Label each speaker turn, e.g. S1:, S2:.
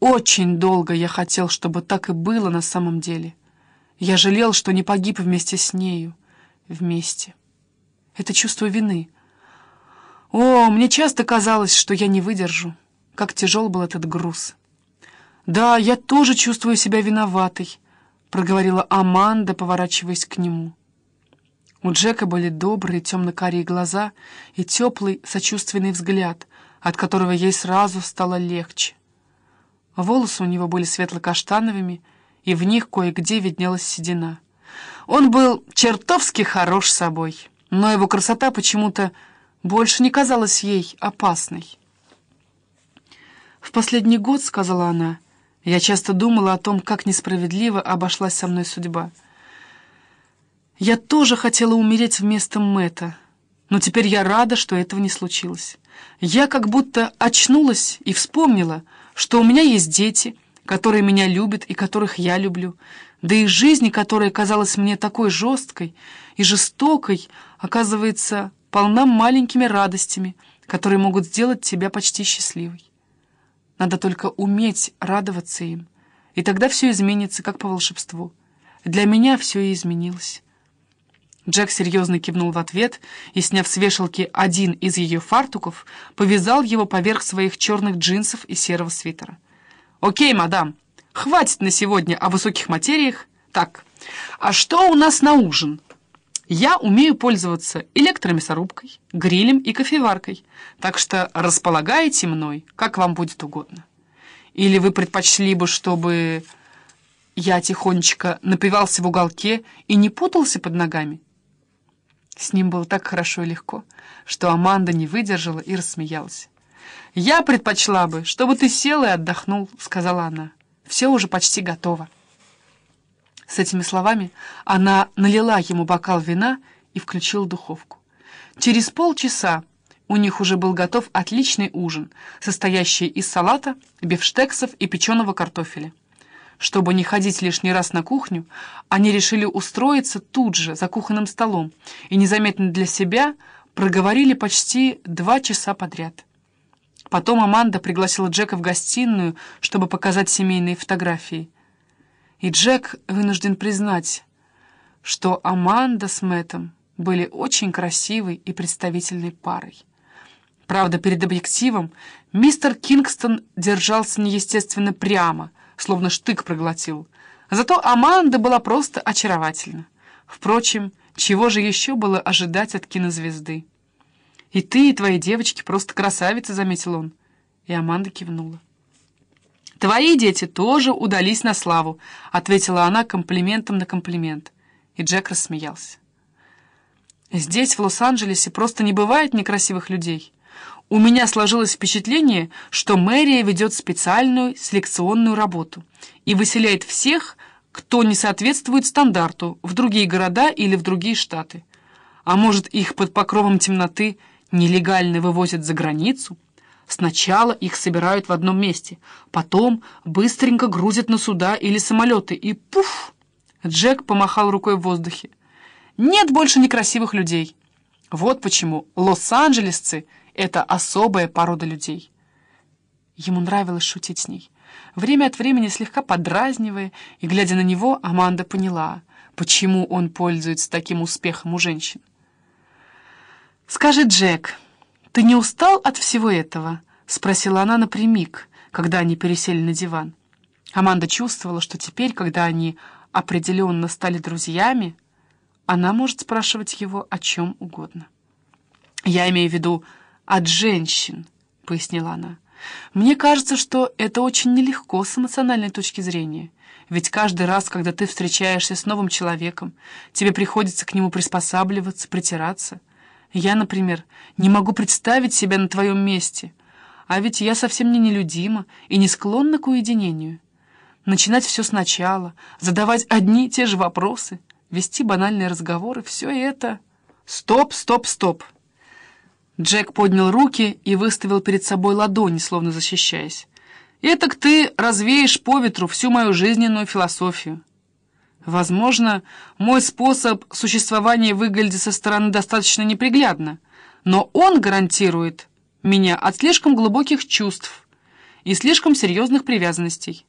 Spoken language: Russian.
S1: Очень долго я хотел, чтобы так и было на самом деле. Я жалел, что не погиб вместе с нею. Вместе. Это чувство вины. О, мне часто казалось, что я не выдержу. Как тяжел был этот груз. «Да, я тоже чувствую себя виноватой», — проговорила Аманда, поворачиваясь к нему. У Джека были добрые темно-карие глаза и теплый сочувственный взгляд, от которого ей сразу стало легче. Волосы у него были светло-каштановыми, и в них кое-где виднелась седина. Он был чертовски хорош собой, но его красота почему-то больше не казалась ей опасной. «В последний год, — сказала она, — я часто думала о том, как несправедливо обошлась со мной судьба. Я тоже хотела умереть вместо Мэтта, но теперь я рада, что этого не случилось. Я как будто очнулась и вспомнила, что у меня есть дети, которые меня любят и которых я люблю, да и жизнь, которая казалась мне такой жесткой и жестокой, оказывается, полна маленькими радостями, которые могут сделать тебя почти счастливой. Надо только уметь радоваться им, и тогда все изменится, как по волшебству. Для меня все и изменилось. Джек серьезно кивнул в ответ и, сняв с вешалки один из ее фартуков, повязал его поверх своих черных джинсов и серого свитера. «Окей, мадам, хватит на сегодня о высоких материях. Так, а что у нас на ужин?» «Я умею пользоваться электромясорубкой, грилем и кофеваркой, так что располагаете мной, как вам будет угодно. Или вы предпочли бы, чтобы я тихонечко напивался в уголке и не путался под ногами?» С ним было так хорошо и легко, что Аманда не выдержала и рассмеялась. «Я предпочла бы, чтобы ты сел и отдохнул», — сказала она. «Все уже почти готово». С этими словами она налила ему бокал вина и включила духовку. Через полчаса у них уже был готов отличный ужин, состоящий из салата, бифштексов и печеного картофеля. Чтобы не ходить лишний раз на кухню, они решили устроиться тут же, за кухонным столом, и незаметно для себя проговорили почти два часа подряд. Потом Аманда пригласила Джека в гостиную, чтобы показать семейные фотографии. И Джек вынужден признать, что Аманда с Мэттом были очень красивой и представительной парой. Правда, перед объективом мистер Кингстон держался неестественно прямо — словно штык проглотил. Зато Аманда была просто очаровательна. Впрочем, чего же еще было ожидать от кинозвезды? «И ты, и твои девочки просто красавицы», — заметил он. И Аманда кивнула. «Твои дети тоже удались на славу», — ответила она комплиментом на комплимент. И Джек рассмеялся. «Здесь, в Лос-Анджелесе, просто не бывает некрасивых людей. У меня сложилось впечатление, что мэрия ведет специальную селекционную работу и выселяет всех, кто не соответствует стандарту, в другие города или в другие штаты. А может, их под покровом темноты нелегально вывозят за границу? Сначала их собирают в одном месте, потом быстренько грузят на суда или самолеты, и пуф! Джек помахал рукой в воздухе. Нет больше некрасивых людей. Вот почему лос-анджелесцы — это особая порода людей. Ему нравилось шутить с ней. Время от времени слегка подразнивая, и, глядя на него, Аманда поняла, почему он пользуется таким успехом у женщин. «Скажи, Джек, ты не устал от всего этого?» — спросила она напрямик, когда они пересели на диван. Аманда чувствовала, что теперь, когда они определенно стали друзьями, она может спрашивать его о чем угодно. «Я имею в виду от женщин», — пояснила она. «Мне кажется, что это очень нелегко с эмоциональной точки зрения. Ведь каждый раз, когда ты встречаешься с новым человеком, тебе приходится к нему приспосабливаться, притираться. Я, например, не могу представить себя на твоем месте, а ведь я совсем не нелюдима и не склонна к уединению. Начинать все сначала, задавать одни и те же вопросы, вести банальные разговоры — все это... Стоп, стоп, стоп! Джек поднял руки и выставил перед собой ладони, словно защищаясь. «Этак ты развеешь по ветру всю мою жизненную философию. Возможно, мой способ существования выглядит со стороны достаточно неприглядно, но он гарантирует меня от слишком глубоких чувств, и слишком серьезных привязанностей.